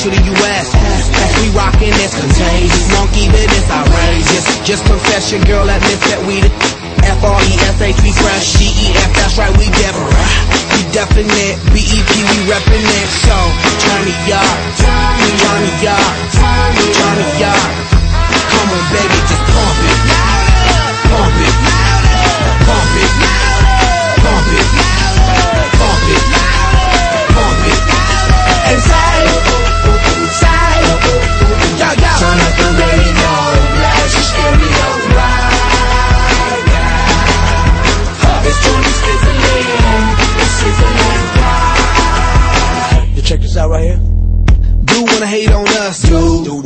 to the US. We rockin' this contagious. Monkey but it's outrageous. Just confess your girl admits that we the F-R-E-S-H, we fresh, G-E-F, that's right, we Deborah. We definite, B-E-P, we reppin' it, so turn me up, turn me up,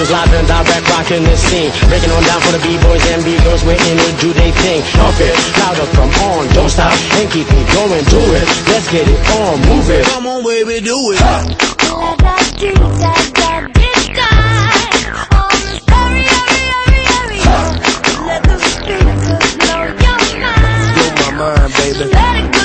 is live and direct rocking the scene. Breaking on down for the b-boys and b-girls We're in it, do they thing Pump it, louder, come on Don't stop and keep it going Do it, let's get it on, move it. Come on baby, do it. I got dreams, I got big guys On the hurry, Let the streets know your mind. Blow my mind, baby. Let it go.